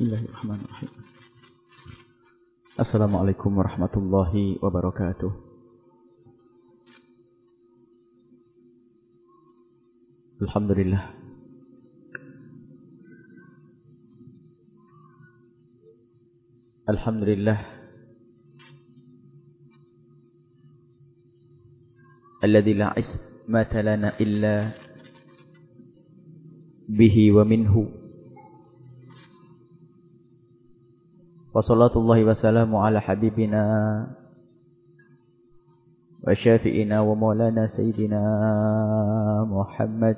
Bismillahirrahmanirrahim. Assalamualaikum warahmatullahi wabarakatuh. Alhamdulillah. Alhamdulillah. Alladhi la ismata lana illa bihi wa minhu. Wassalatullahi wassalamu ala habibina wa syafi'ina wa maulana sayyidina Muhammad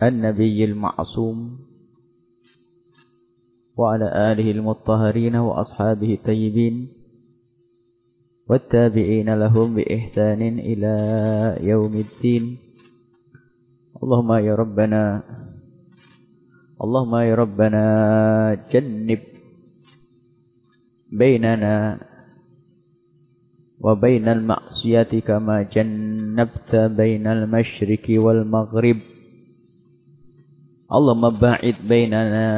An-Nabiyyil Ma'sum wa ala alihi al-mutahharin wa ashabihi tayyibin Wa والتابعين lahum bi ihsanin ila الدين Allahumma ya Rabbana اللهم يا ربنا جنب بيننا وبين المعصية كما جنبت بين المشرق والمغرب. اللهم باعد بيننا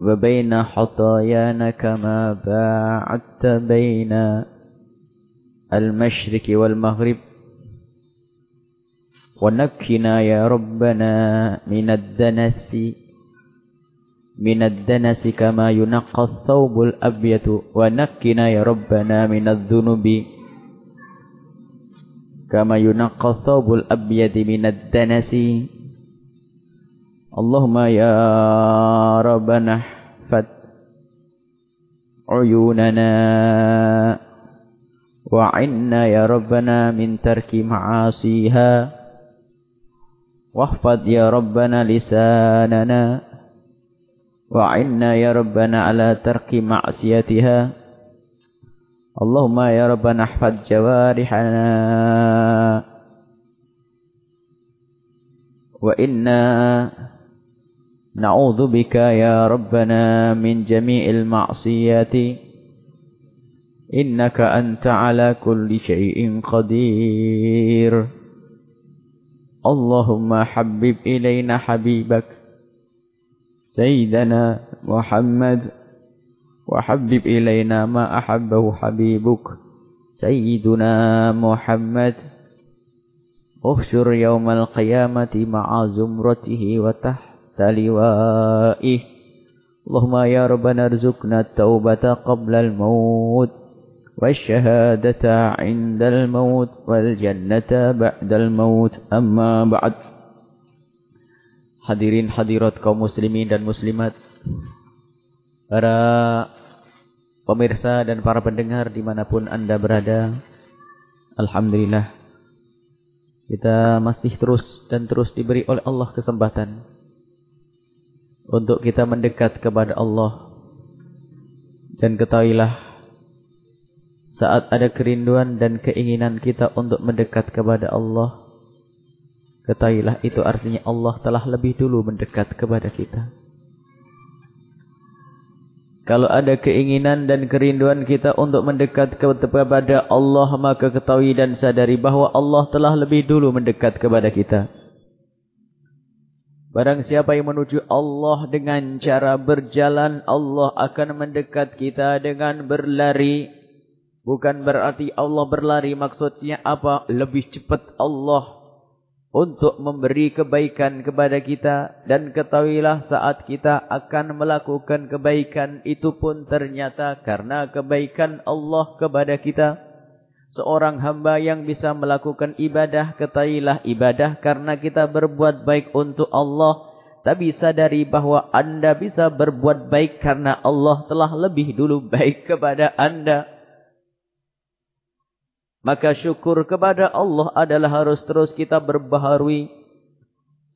وبين خطايانا كما باعدت بين المشرق والمغرب. ونكنا يا ربنا من الدنس من الدنس كما ينقى الثوب الأبيض ونكنا يا ربنا من الذنوب كما ينقى الثوب الأبيض من الدنس. اللهم يا ربنا احفظ عيوننا وعنا يا ربنا من ترك معاصيها. واحفظ يا ربنا لساننا وعنا يا ربنا على ترك معصيتها. اللهم يا ربنا احفظ جوارحنا. وإنا نعوذ بك يا ربنا من جميع المعصيات. إنك أنت على كل شيء قدير. اللهم حبب إلينا حبيبك. سيدنا محمد وحبب إلينا ما أحبه حبيبك. سيدنا محمد اخشر يوم القيامة مع زمرته وتحت لوائه. اللهم يا ربنا ارزقنا التوبة قبل الموت. والشهادة عند الموت والجنة بعد الموت أما بعد Hadirin hadirat kaum muslimin dan muslimat Para pemirsa dan para pendengar dimanapun anda berada Alhamdulillah Kita masih terus dan terus diberi oleh Allah kesempatan Untuk kita mendekat kepada Allah Dan ketahuilah saat ada kerinduan dan keinginan kita untuk mendekat kepada Allah, ketahuilah itu artinya Allah telah lebih dulu mendekat kepada kita. Kalau ada keinginan dan kerinduan kita untuk mendekat kepada Allah, maka ketahui dan sadari bahwa Allah telah lebih dulu mendekat kepada kita. Barang siapa yang menuju Allah dengan cara berjalan, Allah akan mendekat kita dengan berlari. Bukan berarti Allah berlari maksudnya apa? Lebih cepat Allah untuk memberi kebaikan kepada kita. Dan ketahuilah saat kita akan melakukan kebaikan itu pun ternyata karena kebaikan Allah kepada kita. Seorang hamba yang bisa melakukan ibadah, ketahuilah ibadah karena kita berbuat baik untuk Allah. Tapi sadari bahawa anda bisa berbuat baik karena Allah telah lebih dulu baik kepada anda. Maka syukur kepada Allah adalah harus terus kita berbaharui.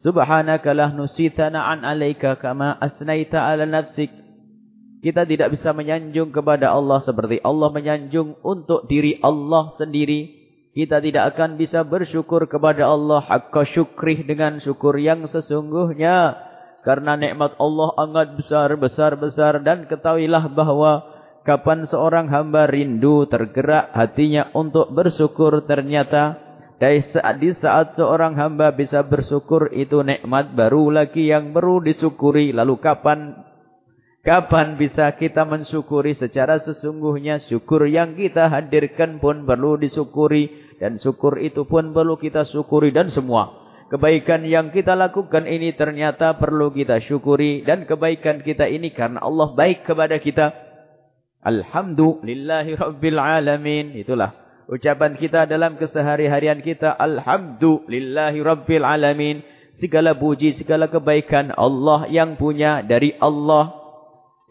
Subhanaka lah nusitana an alaika kama asnaita ala nafsik. Kita tidak bisa menyanjung kepada Allah seperti Allah menyanjung untuk diri Allah sendiri. Kita tidak akan bisa bersyukur kepada Allah hakka syukrih dengan syukur yang sesungguhnya. Karena nikmat Allah sangat besar, besar, besar. Dan ketahuilah bahawa Kapan seorang hamba rindu tergerak hatinya untuk bersyukur ternyata Dari saat, di saat seorang hamba bisa bersyukur itu nikmat baru lagi yang perlu disyukuri. Lalu kapan kapan bisa kita mensyukuri secara sesungguhnya syukur yang kita hadirkan pun perlu disyukuri dan syukur itu pun perlu kita syukuri dan semua kebaikan yang kita lakukan ini ternyata perlu kita syukuri dan kebaikan kita ini karena Allah baik kepada kita. Alhamdulillahi rabbil alamin. Itulah Ucapan kita dalam kesehari-harian kita. Alhamdulillahi Rabbil Alamin. Segala puji, segala kebaikan Allah yang punya dari Allah.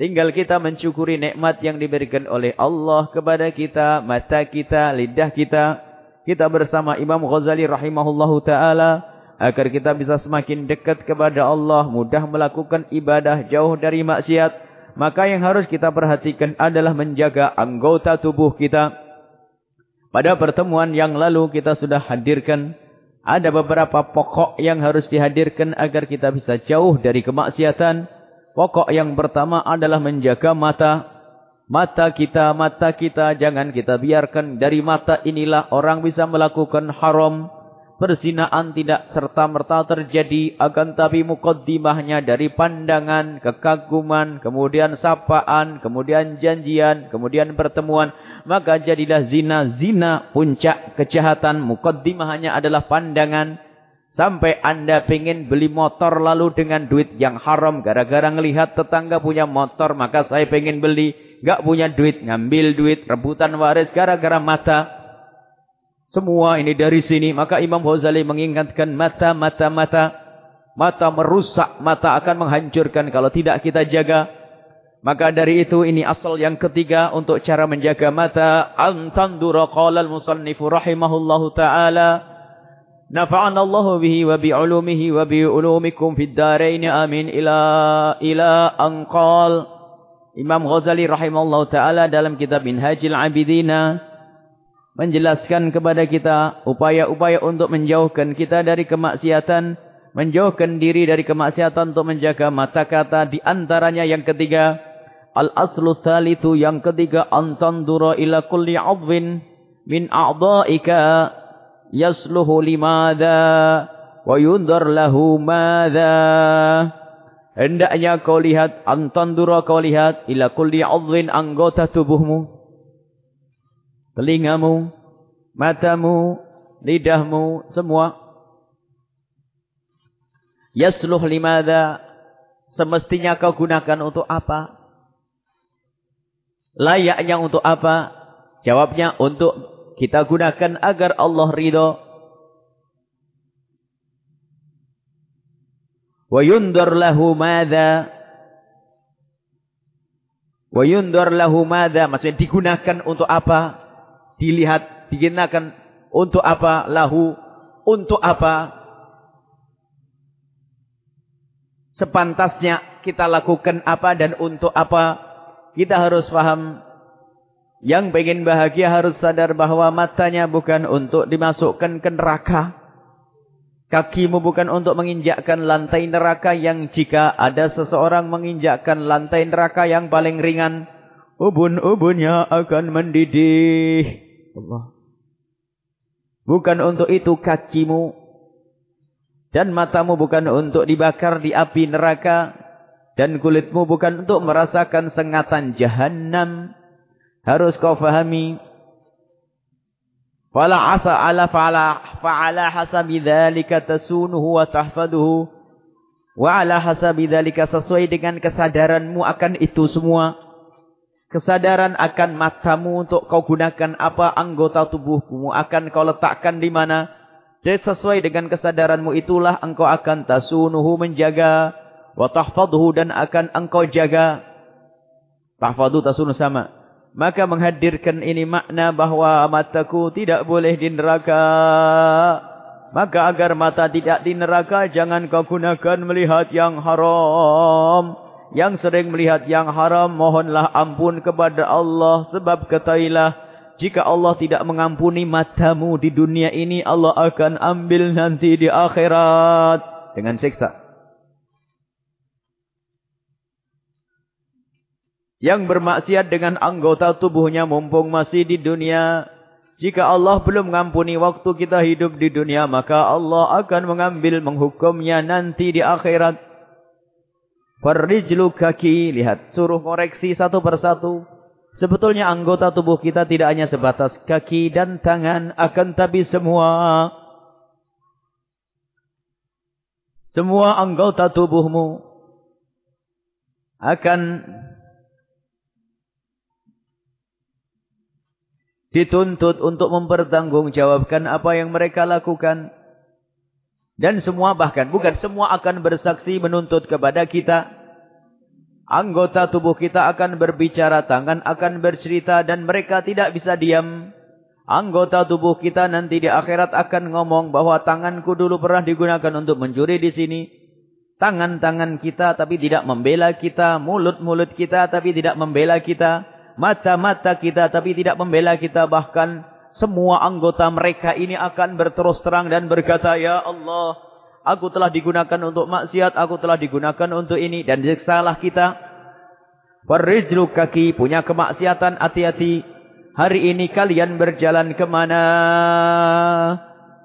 Tinggal kita mencukuri nikmat yang diberikan oleh Allah kepada kita. Mata kita, lidah kita. Kita bersama Imam Ghazali rahimahullahu ta'ala. Agar kita bisa semakin dekat kepada Allah. Mudah melakukan ibadah jauh dari maksiat. Maka yang harus kita perhatikan adalah menjaga anggota tubuh kita. Pada pertemuan yang lalu kita sudah hadirkan ada beberapa pokok yang harus dihadirkan agar kita bisa jauh dari kemaksiatan. Pokok yang pertama adalah menjaga mata. Mata kita, mata kita jangan kita biarkan dari mata inilah orang bisa melakukan haram. Perzinaan tidak serta-merta terjadi akan tapi mukaddimahnya dari pandangan, kekaguman, kemudian sapaan, kemudian janjian, kemudian pertemuan maka jadilah zina zina puncak kejahatan. Mukaddimahnya adalah pandangan. Sampai anda pengen beli motor lalu dengan duit yang haram gara-gara ngelihat tetangga punya motor maka saya pengen beli. Enggak punya duit ngambil duit rebutan waris gara-gara mata semua ini dari sini maka Imam Ghazali mengingatkan mata mata mata mata merusak mata akan menghancurkan kalau tidak kita jaga maka dari itu ini asal yang ketiga untuk cara menjaga mata. Antandura qala al-musannifu rahimahullahu ta'ala. Allah bihi wa bi'ulumihi wa bi'ulumikum fid darain amin ila ila anqal. Imam Ghazali rahimahullahu ta'ala dalam kitab Minhajil Abidina. Menjelaskan kepada kita upaya-upaya untuk menjauhkan kita dari kemaksiatan. Menjauhkan diri dari kemaksiatan untuk menjaga mata kata. Di antaranya yang ketiga. Al-aslu thalithu yang ketiga antandura ila kulli 'adwin min a'dha'ika yasluhu limadha wa yundar lahu madha hendaknya kau lihat antandura kau lihat ila kulli 'adwin anggota tubuhmu telingamu matamu lidahmu semua yasluh limadha semestinya kau gunakan untuk apa Layaknya untuk apa? Jawabnya untuk kita gunakan agar Allah ridho. Wa yundar lahu madha. Wa lahu madha. Maksudnya digunakan untuk apa? Dilihat, digunakan untuk apa? Lahu. Untuk apa? Sepantasnya kita lakukan apa dan untuk apa? Kita harus faham. Yang pengen bahagia harus sadar bahwa matanya bukan untuk dimasukkan ke neraka. Kakimu bukan untuk menginjakkan lantai neraka yang jika ada seseorang menginjakkan lantai neraka yang paling ringan. Ubun-ubunnya akan mendidih. Allah. Bukan untuk itu kakimu. Dan matamu bukan untuk dibakar di api neraka. Dan kulitmu bukan untuk merasakan sengatan jahannam. Harus kau fahami. Fala asa ala fa'ala fa'ala hasabi dhalika tasunuhu wa tahfaduhu. Wa ala hasabi dhalika sesuai dengan kesadaranmu akan itu semua. Kesadaran akan matamu untuk kau gunakan apa anggota tubuhmu akan kau letakkan di mana. Jadi sesuai dengan kesadaranmu itulah engkau akan tasunuhu menjaga. Wa tahfadhu dan akan engkau jaga. Tahfadhu tasunu sama. Maka menghadirkan ini makna bahwa mataku tidak boleh di neraka. Maka agar mata tidak di neraka jangan kau gunakan melihat yang haram yang sering melihat yang haram mohonlah ampun kepada Allah. Sebab ketahuilah jika Allah tidak mengampuni matamu di dunia ini Allah akan ambil nanti di akhirat. Dengan siksa. Yang bermaksiat dengan anggota tubuhnya mumpung masih di dunia Jika Allah belum mengampuni waktu kita hidup di dunia, maka Allah akan mengambil menghukumnya nanti di akhirat. Perrijlu kaki, lihat, suruh koreksi satu persatu. Sebetulnya anggota tubuh kita tidak hanya sebatas kaki dan tangan, akan tapi semua. Semua anggota tubuhmu akan dituntut untuk mempertanggungjawabkan apa yang mereka lakukan. Dan semua bahkan, bukan semua akan bersaksi menuntut kepada kita. Anggota tubuh kita akan berbicara, tangan akan bercerita dan mereka tidak bisa diam. Anggota tubuh kita nanti di akhirat akan ngomong bahwa tanganku dulu pernah digunakan untuk mencuri di sini. Tangan-tangan kita tapi tidak membela kita. Mulut-mulut kita tapi tidak membela kita mata-mata kita tapi tidak membela kita bahkan semua anggota mereka ini akan berterus terang dan berkata ya Allah aku telah digunakan untuk maksiat aku telah digunakan untuk ini dan salah kita. Farijlu kaki punya kemaksiatan hati-hati. Hari ini kalian berjalan ke mana?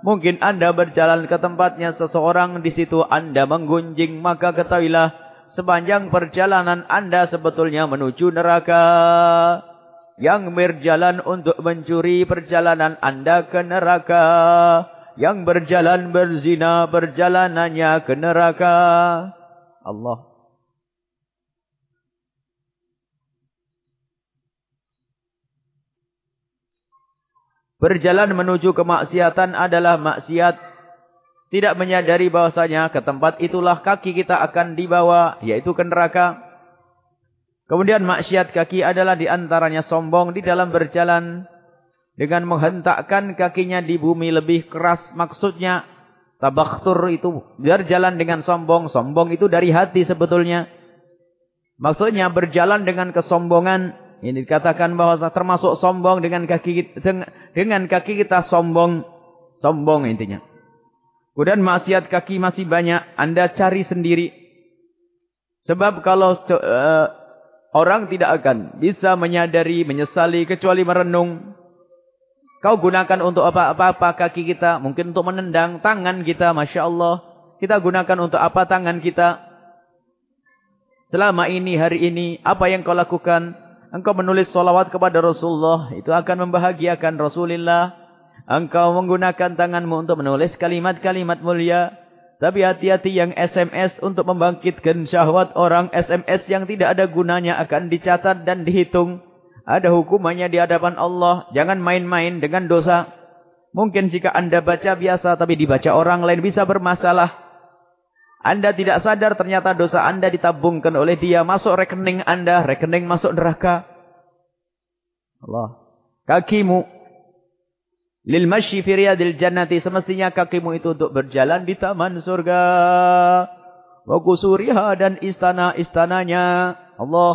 Mungkin anda berjalan ke tempatnya seseorang di situ anda menggunjing. Maka ketahuilah sepanjang perjalanan anda sebetulnya menuju neraka. Yang berjalan untuk mencuri perjalanan anda ke neraka. Yang berjalan berzina perjalanannya ke neraka. Allah. Berjalan menuju kemaksiatan adalah maksiat tidak menyadari bahwasanya ke tempat itulah kaki kita akan dibawa, yaitu ke neraka. Kemudian maksiat kaki adalah di antaranya sombong di dalam berjalan. Dengan menghentakkan kakinya di bumi lebih keras. Maksudnya, tabakhtur itu berjalan dengan sombong. Sombong itu dari hati sebetulnya. Maksudnya berjalan dengan kesombongan. Ini dikatakan bahwa termasuk sombong dengan kaki dengan kaki kita sombong. Sombong intinya. Kemudian maksiat kaki masih banyak. Anda cari sendiri. Sebab kalau uh, orang tidak akan bisa menyadari, menyesali, kecuali merenung. Kau gunakan untuk apa-apa kaki kita. Mungkin untuk menendang tangan kita. Masya Allah. Kita gunakan untuk apa tangan kita. Selama ini, hari ini. Apa yang kau lakukan? Engkau menulis solawat kepada Rasulullah. Itu akan membahagiakan Rasulullah. Engkau menggunakan tanganmu untuk menulis kalimat-kalimat mulia. Tapi hati-hati yang SMS untuk membangkitkan syahwat orang. SMS yang tidak ada gunanya akan dicatat dan dihitung. Ada hukumannya di hadapan Allah. Jangan main-main dengan dosa. Mungkin jika anda baca biasa tapi dibaca orang lain bisa bermasalah. Anda tidak sadar ternyata dosa anda ditabungkan oleh dia. Masuk rekening anda. Rekening masuk neraka. Allah. Kakimu Lil masyi fi riyadil jannati semestinya kakimu itu untuk berjalan di taman surga. Wa kusuriha dan istana-istananya. Allah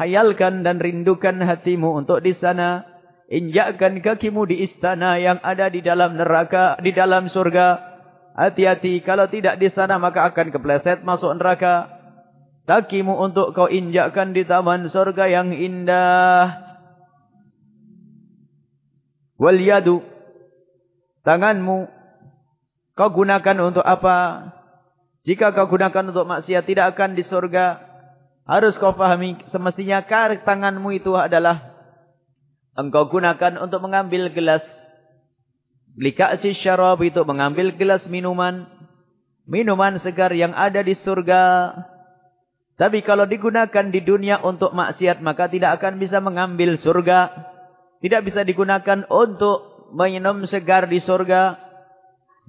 hayalkan dan rindukan hatimu untuk di sana. Injakkan kakimu di istana yang ada di dalam neraka, di dalam surga. Hati-hati kalau tidak di sana maka akan kepleset masuk neraka. Kakimu untuk kau injakkan di taman surga yang indah. Wal yadu. Tanganmu. Kau gunakan untuk apa? Jika kau gunakan untuk maksiat tidak akan di surga. Harus kau fahami. Semestinya karik tanganmu itu adalah. Engkau gunakan untuk mengambil gelas. Lika'si syarab itu mengambil gelas minuman. Minuman segar yang ada di surga. Tapi kalau digunakan di dunia untuk maksiat. Maka tidak akan bisa mengambil surga. Tidak bisa digunakan untuk minum segar di surga.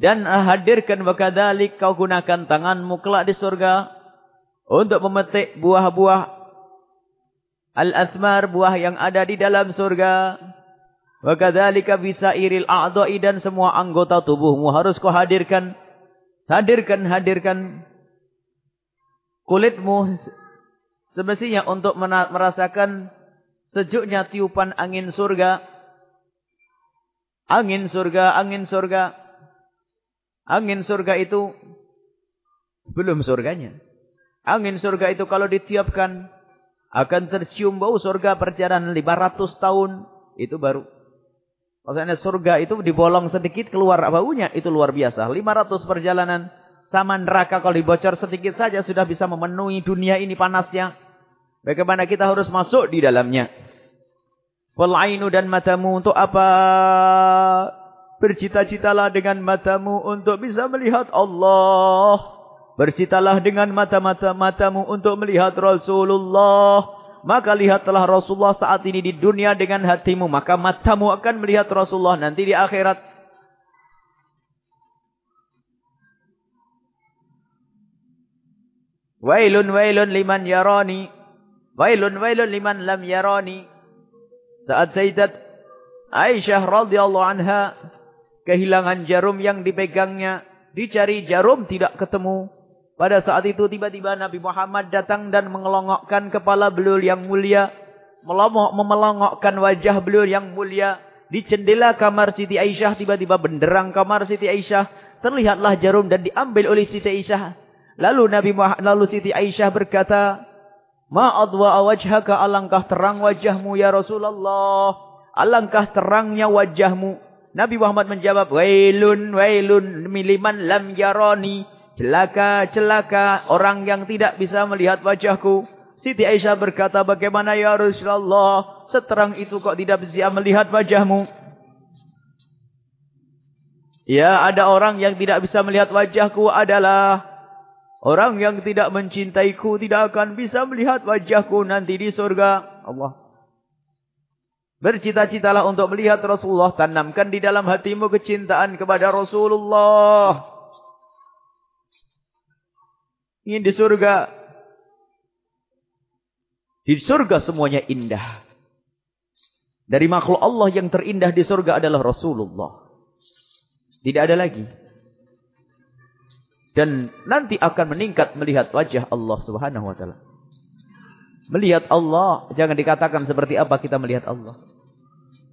Dan hadirkan wakadalik kau gunakan tanganmu kelak di surga. Untuk memetik buah-buah. Al-athmar buah yang ada di dalam surga. Wakadalika bisa iril a'dha'i dan semua anggota tubuhmu harus kau hadirkan. Hadirkan, hadirkan. Kulitmu semestinya untuk merasakan Sejuknya tiupan angin surga. Angin surga, angin surga. Angin surga itu belum surganya. Angin surga itu kalau ditiupkan akan tercium bau surga perjalanan 500 tahun. Itu baru. Maksudnya surga itu dibolong sedikit keluar baunya. Itu luar biasa. 500 perjalanan sama neraka kalau dibocor sedikit saja sudah bisa memenuhi dunia ini panasnya. Bagaimana kita harus masuk di dalamnya. Walainu dan matamu untuk apa? Bercita-citalah dengan matamu untuk bisa melihat Allah. Bercitalah dengan mata-mata matamu untuk melihat Rasulullah. Maka lihatlah Rasulullah saat ini di dunia dengan hatimu. Maka matamu akan melihat Rasulullah nanti di akhirat. Wailun wailun liman yarani. Wailun wailun liman lam yarani. Saat Sayyidat Aisyah radhiyallahu anha kehilangan jarum yang dipegangnya, dicari jarum tidak ketemu. Pada saat itu tiba-tiba Nabi Muhammad datang dan mengelongokkan kepala beliau yang mulia. Melomok, memelongokkan wajah beliau yang mulia. Di jendela kamar Siti Aisyah tiba-tiba benderang kamar Siti Aisyah. Terlihatlah jarum dan diambil oleh Siti Aisyah. Lalu Nabi Muhammad, lalu Siti Aisyah berkata, Ma'adwa wajhaka alangkah terang wajahmu ya Rasulullah. Alangkah terangnya wajahmu. Nabi Muhammad menjawab, Wailun, wailun, miliman lam yarani. Celaka, celaka orang yang tidak bisa melihat wajahku. Siti Aisyah berkata, bagaimana ya Rasulullah? Seterang itu kok tidak bisa melihat wajahmu? Ya, ada orang yang tidak bisa melihat wajahku adalah orang yang tidak mencintaiku tidak akan bisa melihat wajahku nanti di surga. Allah. Bercita-citalah untuk melihat Rasulullah. Tanamkan di dalam hatimu kecintaan kepada Rasulullah. Ingin di surga. Di surga semuanya indah. Dari makhluk Allah yang terindah di surga adalah Rasulullah. Tidak ada lagi. Dan nanti akan meningkat melihat wajah Allah subhanahu wa ta'ala. Melihat Allah. Jangan dikatakan seperti apa kita melihat Allah.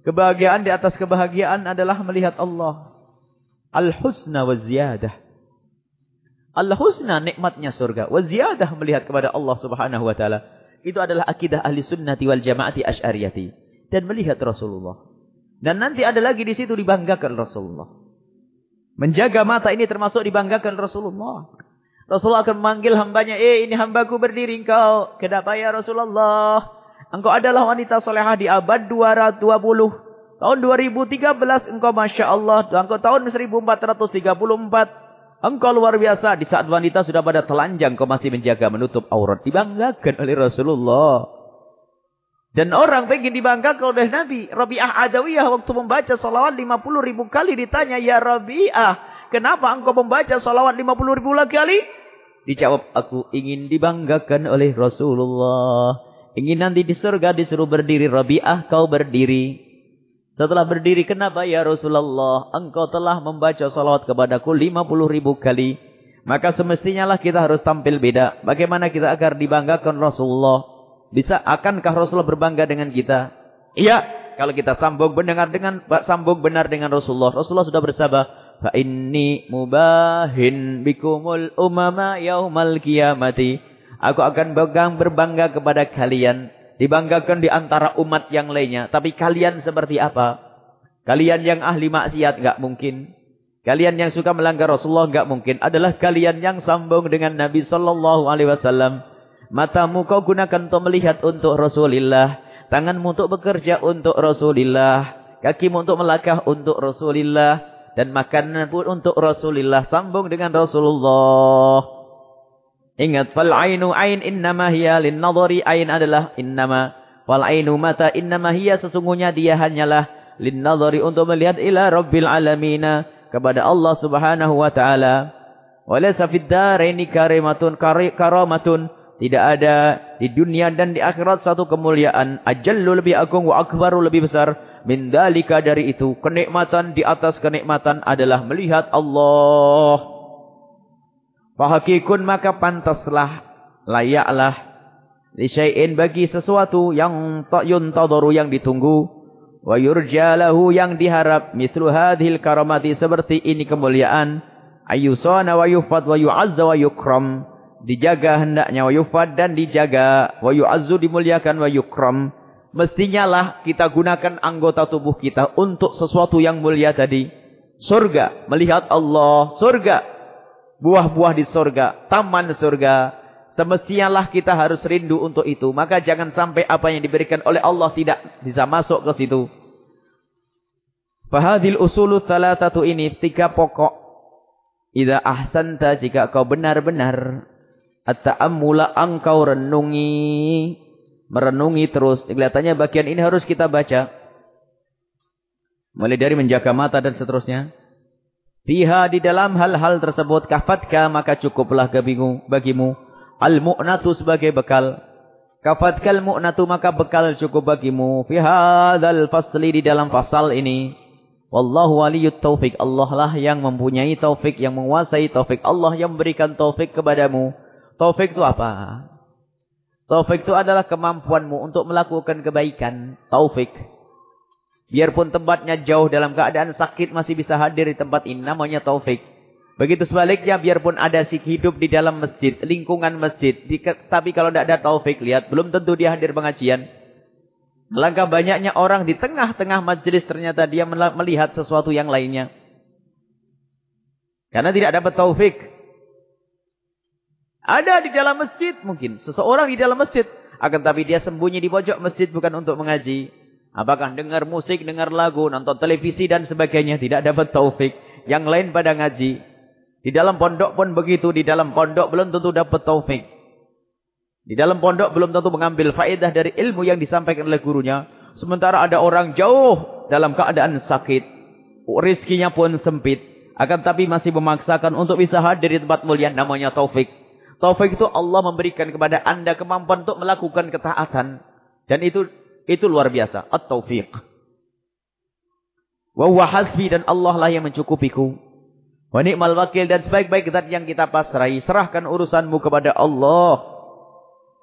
Kebahagiaan di atas kebahagiaan adalah melihat Allah. Al-husna wa ziyadah. Al-husna nikmatnya surga. Wa ziyadah melihat kepada Allah subhanahu wa ta'ala. Itu adalah akidah ahli sunnati wal jamaati ash'ariyati. Dan melihat Rasulullah. Dan nanti ada lagi di situ dibanggakan Rasulullah. Menjaga mata ini termasuk dibanggakan Rasulullah. Rasulullah akan memanggil hambanya. Eh ini hambaku berdiri engkau. Kenapa ya Rasulullah? Engkau adalah wanita solehah di abad 220. Tahun 2013 engkau Masya Allah. Engkau tahun 1434. Engkau luar biasa. Di saat wanita sudah pada telanjang, kau masih menjaga menutup aurat. Dibanggakan oleh Rasulullah. Dan orang pengen dibanggakan oleh Nabi. Rabi'ah Adawiyah waktu membaca salawat 50 ribu kali ditanya. Ya Rabi'ah, kenapa engkau membaca salawat 50 ribu kali? Dijawab, aku ingin dibanggakan oleh Rasulullah. Ingin nanti di surga disuruh berdiri. Rabi'ah, kau berdiri. Setelah berdiri, kenapa ya Rasulullah? Engkau telah membaca salawat kepadaku 50 ribu kali. Maka semestinya lah kita harus tampil beda. Bagaimana kita agar dibanggakan Rasulullah? Bisa, akankah Rasulullah berbangga dengan kita? Iya, kalau kita sambung benar dengan sambung benar dengan Rasulullah. Rasulullah sudah bersabda, "Fa inni mubahin bikumul umama yaumal qiyamati." Aku akan berbangga kepada kalian Dibanggakan di antara umat yang lainnya. Tapi kalian seperti apa? Kalian yang ahli maksiat enggak mungkin. Kalian yang suka melanggar Rasulullah enggak mungkin. Adalah kalian yang sambung dengan Nabi sallallahu alaihi wasallam. Matamu kau gunakan untuk melihat untuk Rasulullah. Tanganmu untuk bekerja untuk Rasulullah. Kakimu untuk melangkah untuk Rasulullah. Dan makanan pun untuk Rasulullah. Sambung dengan Rasulullah. Ingat, fal ainu ain innama hiya lin ain adalah innama fal ainu mata innama hiya sesungguhnya dia hanyalah lin untuk melihat ila rabbil alamin kepada Allah Subhanahu wa taala. Walaysa fid daraini karimatun karamatun tidak ada di dunia dan di akhirat satu kemuliaan. Ajallu lebih agung wa akbaru lebih besar. Min dalika dari itu kenikmatan di atas kenikmatan adalah melihat Allah. Fahakikun maka pantaslah, layaklah, lisyai'in bagi sesuatu yang yuntadaru yang ditunggu, wa yurjalahu yang diharap, mislu hadhil karamati seperti ini kemuliaan, ayusana wa yufad wa yu'azza wa yukram, dijaga hendaknya wa yufad dan dijaga, wa yu'azzu dimuliakan wa yukram, Mestinya lah kita gunakan anggota tubuh kita untuk sesuatu yang mulia tadi. Surga. Melihat Allah. Surga. Buah-buah di surga. Taman surga. Semestinya lah kita harus rindu untuk itu. Maka jangan sampai apa yang diberikan oleh Allah tidak bisa masuk ke situ. Fahadil usulu salatatu ini tiga pokok. Ida ahsanta jika kau benar-benar. At-ta'ammula engkau renungi merenungi terus. Kelihatannya bagian ini harus kita baca. Mulai dari menjaga mata dan seterusnya. Fiha di dalam hal-hal tersebut kafatka maka cukuplah bagimu, bagimu. Al-mu'natu sebagai bekal. Kafatkal mu'natu maka bekal cukup bagimu. Fiha dal fasli di dalam fasal ini. Wallahu waliyut taufik. Allah lah yang mempunyai taufik, yang menguasai taufik. Allah yang memberikan taufik kepadamu. Taufik itu apa? Taufik itu adalah kemampuanmu untuk melakukan kebaikan. Taufik. Biarpun tempatnya jauh dalam keadaan sakit masih bisa hadir di tempat ini. Namanya taufik. Begitu sebaliknya biarpun ada si hidup di dalam masjid. Lingkungan masjid. Tapi kalau tidak ada taufik. Lihat belum tentu dia hadir pengajian. Langkah banyaknya orang di tengah-tengah majlis ternyata dia melihat sesuatu yang lainnya. Karena tidak dapat taufik. Ada di dalam masjid mungkin. Seseorang di dalam masjid. Akan tapi dia sembunyi di pojok masjid bukan untuk mengaji. Apakah dengar musik, dengar lagu, nonton televisi dan sebagainya. Tidak dapat taufik. Yang lain pada ngaji. Di dalam pondok pun begitu. Di dalam pondok belum tentu dapat taufik. Di dalam pondok belum tentu mengambil faedah dari ilmu yang disampaikan oleh gurunya. Sementara ada orang jauh dalam keadaan sakit. Rizkinya pun sempit. Akan tapi masih memaksakan untuk bisa hadir di tempat mulia namanya taufik. Taufik itu Allah memberikan kepada anda kemampuan untuk melakukan ketaatan. Dan itu itu luar biasa. At-taufiq. Wa hasbi dan Allah lah yang mencukupiku. Wa ni'mal wakil dan sebaik-baik zat yang kita pasrai. Serahkan urusanmu kepada Allah.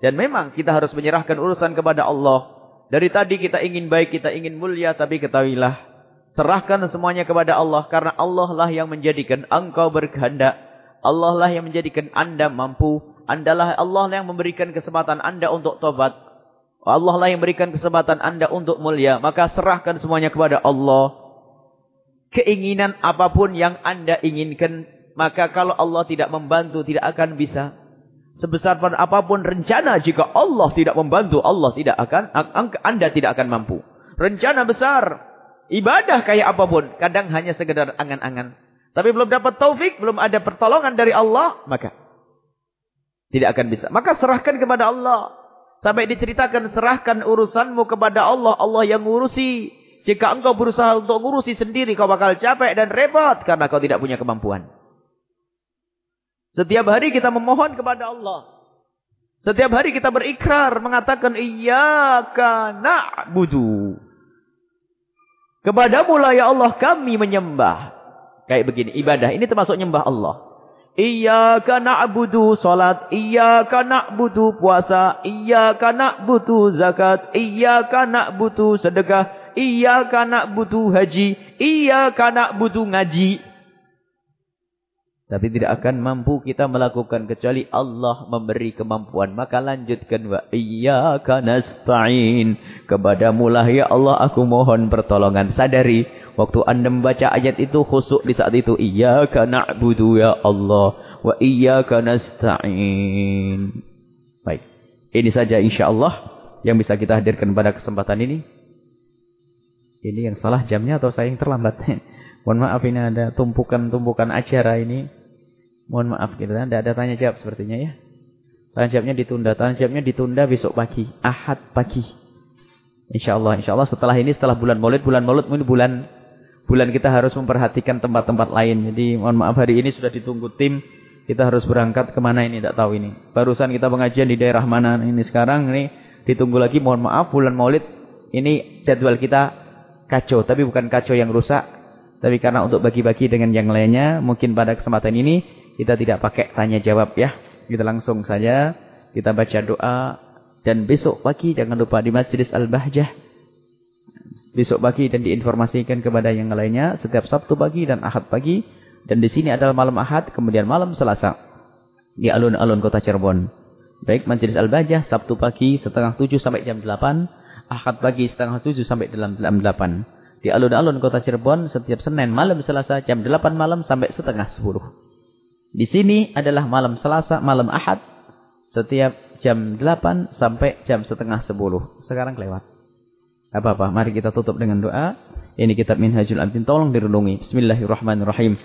Dan memang kita harus menyerahkan urusan kepada Allah. Dari tadi kita ingin baik, kita ingin mulia. Tapi ketahuilah. Serahkan semuanya kepada Allah. Karena Allah lah yang menjadikan engkau berkehendak. Allah lah yang menjadikan anda mampu. Anda lah Allah yang memberikan kesempatan anda untuk tobat. Allah lah yang memberikan kesempatan anda untuk mulia. Maka serahkan semuanya kepada Allah. Keinginan apa pun yang anda inginkan. Maka kalau Allah tidak membantu tidak akan bisa. Sebesar pun apa pun rencana jika Allah tidak membantu. Allah tidak akan. Anda tidak akan mampu. Rencana besar. Ibadah kayak apa pun. Kadang hanya sekedar angan-angan. Tapi belum dapat taufik, belum ada pertolongan dari Allah, maka tidak akan bisa. Maka serahkan kepada Allah. Sampai diceritakan serahkan urusanmu kepada Allah, Allah yang ngurusi. Jika engkau berusaha untuk ngurusi sendiri, kau bakal capek dan repot karena kau tidak punya kemampuan. Setiap hari kita memohon kepada Allah. Setiap hari kita berikrar mengatakan iyyaka na'budu. Kepadamu lah ya Allah kami menyembah. Kayak begini, ibadah. Ini termasuk nyembah Allah. Iyaka na'budu salat, iyaka na'budu puasa, iyaka na'budu zakat, iyaka na'budu sedekah, iyaka na'budu haji, iyaka na'budu ngaji. Tapi tidak akan mampu kita melakukan kecuali Allah memberi kemampuan. Maka lanjutkan wa iyyaka nasta'in. Kepadamu lah ya Allah aku mohon pertolongan. Sadari Waktu anda membaca ayat itu khusuk di saat itu. Iyaka na'budu ya Allah. Wa iyaka nasta'in. Baik. Ini saja insyaAllah yang bisa kita hadirkan pada kesempatan ini. Ini yang salah jamnya atau saya yang terlambat? Mohon maaf ini ada tumpukan-tumpukan acara ini. Mohon maaf kita tidak ada tanya jawab sepertinya ya. Tanya jawabnya ditunda. Tanya jawabnya ditunda besok pagi. Ahad pagi. InsyaAllah. InsyaAllah setelah ini, setelah bulan maulid. Bulan maulid ini bulan bulan kita harus memperhatikan tempat-tempat lain. Jadi mohon maaf hari ini sudah ditunggu tim. Kita harus berangkat ke mana ini tidak tahu ini. Barusan kita pengajian di daerah mana ini sekarang ini ditunggu lagi. Mohon maaf bulan Maulid ini jadwal kita kacau. Tapi bukan kacau yang rusak. Tapi karena untuk bagi-bagi dengan yang lainnya. Mungkin pada kesempatan ini kita tidak pakai tanya jawab ya. Kita langsung saja kita baca doa. Dan besok pagi jangan lupa di Majlis Al-Bahjah besok pagi dan diinformasikan kepada yang lainnya setiap Sabtu pagi dan Ahad pagi dan di sini adalah malam Ahad kemudian malam Selasa di alun-alun kota Cirebon. Baik Majelis Al-Bajah Sabtu pagi setengah tujuh sampai jam delapan Ahad pagi setengah tujuh sampai jam delapan. Di alun-alun kota Cirebon setiap Senin malam Selasa jam delapan malam sampai setengah sepuluh. Di sini adalah malam Selasa, malam Ahad. Setiap jam delapan sampai jam setengah sepuluh. Sekarang Apa-apa, mari kita tutup dengan doa. Ini kitab Minhajul Abdin. Tolong dirundungi. Bismillahirrahmanirrahim.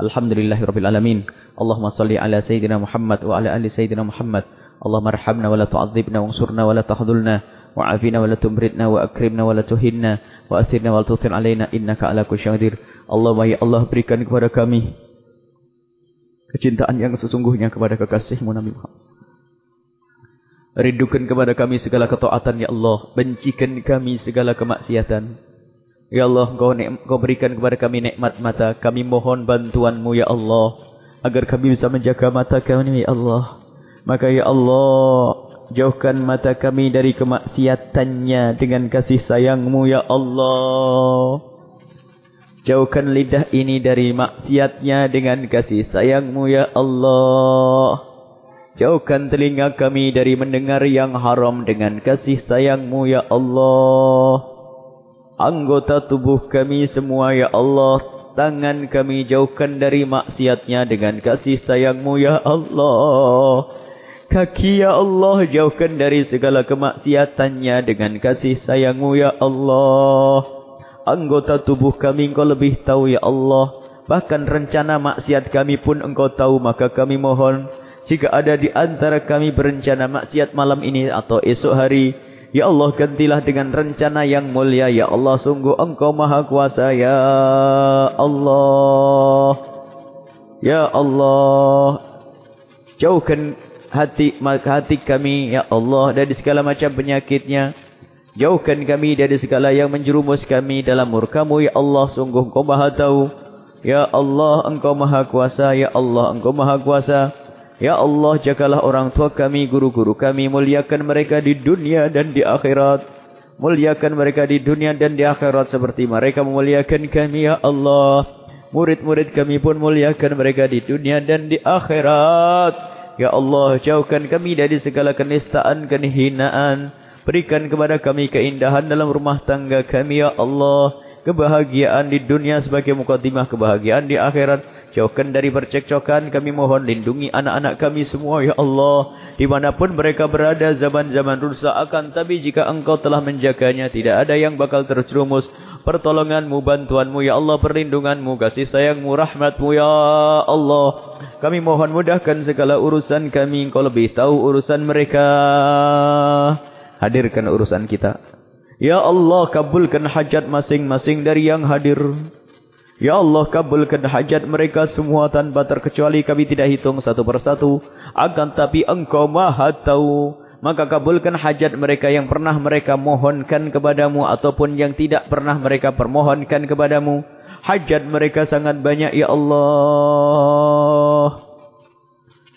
Alhamdulillahirabbil alamin. Allahumma salli ala sayyidina Muhammad wa ala ali sayyidina Muhammad. Allahumma arhamna wa la tu'adzibna wa ansurna wa la tahdhulna wa afina wa la tumritna wa akrimna wa la tuhinna wa athirna wa la tuthir alaina innaka ala kulli syai'in Allahumma ya Allah berikan kepada kami kecintaan yang sesungguhnya kepada kekasihmu Nabi Muhammad. Rindukan kepada kami segala ketaatan ya Allah, bencikan kami segala kemaksiatan. Ya Allah, kau, kau berikan kepada kami nikmat mata. Kami mohon bantuanmu, Ya Allah. Agar kami bisa menjaga mata kami, Ya Allah. Maka, Ya Allah, jauhkan mata kami dari kemaksiatannya dengan kasih sayangmu, Ya Allah. Jauhkan lidah ini dari maksiatnya dengan kasih sayangmu, Ya Allah. Jauhkan telinga kami dari mendengar yang haram dengan kasih sayangmu, Ya Allah. Anggota tubuh kami semua ya Allah. Tangan kami jauhkan dari maksiatnya dengan kasih sayangmu ya Allah. Kaki ya Allah jauhkan dari segala kemaksiatannya dengan kasih sayangmu ya Allah. Anggota tubuh kami engkau lebih tahu ya Allah. Bahkan rencana maksiat kami pun engkau tahu maka kami mohon jika ada di antara kami berencana maksiat malam ini atau esok hari Ya Allah gantilah dengan rencana yang mulia. Ya Allah sungguh engkau maha kuasa Ya Allah. Ya Allah. Jauhkan hati hati kami Ya Allah dari segala macam penyakitnya. Jauhkan kami dari segala yang menjerumus kami dalam murkamu Ya Allah. Sungguh engkau maha tahu. Ya Allah engkau maha kuasa Ya Allah engkau maha kuasa Ya Allah jagalah orang tua kami, guru-guru kami, muliakan mereka di dunia dan di akhirat. Muliakan mereka di dunia dan di akhirat seperti mereka memuliakan kami ya Allah. Murid-murid kami pun muliakan mereka di dunia dan di akhirat. Ya Allah jauhkan kami dari segala kenistaan, kehinaan. Berikan kepada kami keindahan dalam rumah tangga kami ya Allah. Kebahagiaan di dunia sebagai mukadimah kebahagiaan di akhirat. Jauhkan dari percekcokan kami mohon lindungi anak-anak kami semua ya Allah. Di mana pun mereka berada zaman-zaman rusak akan. Tapi jika engkau telah menjaganya tidak ada yang bakal terjerumus. Pertolonganmu, bantuanmu ya Allah. Perlindunganmu, kasih sayangmu, rahmatmu ya Allah. Kami mohon mudahkan segala urusan kami. Engkau lebih tahu urusan mereka. Hadirkan urusan kita. Ya Allah kabulkan hajat masing-masing dari yang hadir. Ya Allah kabulkan hajat mereka semua tanpa terkecuali kami tidak hitung satu persatu. Akan tapi engkau maha tahu. Maka kabulkan hajat mereka yang pernah mereka mohonkan kepadamu. Ataupun yang tidak pernah mereka permohonkan kepadamu. Hajat mereka sangat banyak ya Allah.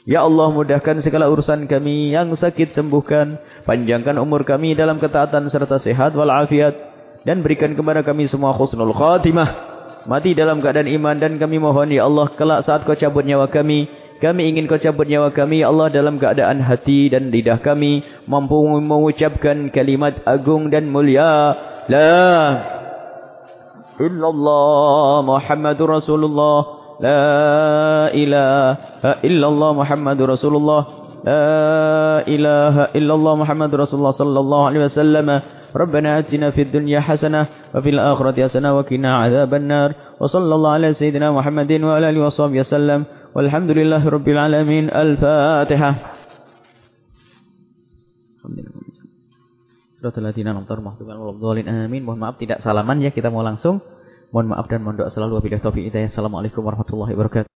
Ya Allah mudahkan segala urusan kami yang sakit sembuhkan. Panjangkan umur kami dalam ketaatan serta sehat walafiat. Dan berikan kepada kami semua khusnul khatimah mati dalam keadaan iman dan kami mohon ya Allah kelak saat kau cabut nyawa kami kami ingin kau cabut nyawa kami ya Allah dalam keadaan hati dan lidah kami mampu mengucapkan kalimat agung dan mulia la illallah muhammadur rasulullah la ilaha illallah muhammadur rasulullah la ilaha illallah muhammadur rasulullah sallallahu alaihi wasallam ربنا أتنا في الدنيا حسنة وفي الآخرة حسنة وكنا عذاب النار وصلى الله على سيدنا محمد وعلى آله وصحبه وسلم والحمد لله رب العالمين الفاتحة Amin. Mohon maaf tidak salaman ya kita mau langsung. Mohon maaf dan mohon doa selalu wabillahi taufiq hidayah. Assalamualaikum warahmatullahi wabarakatuh.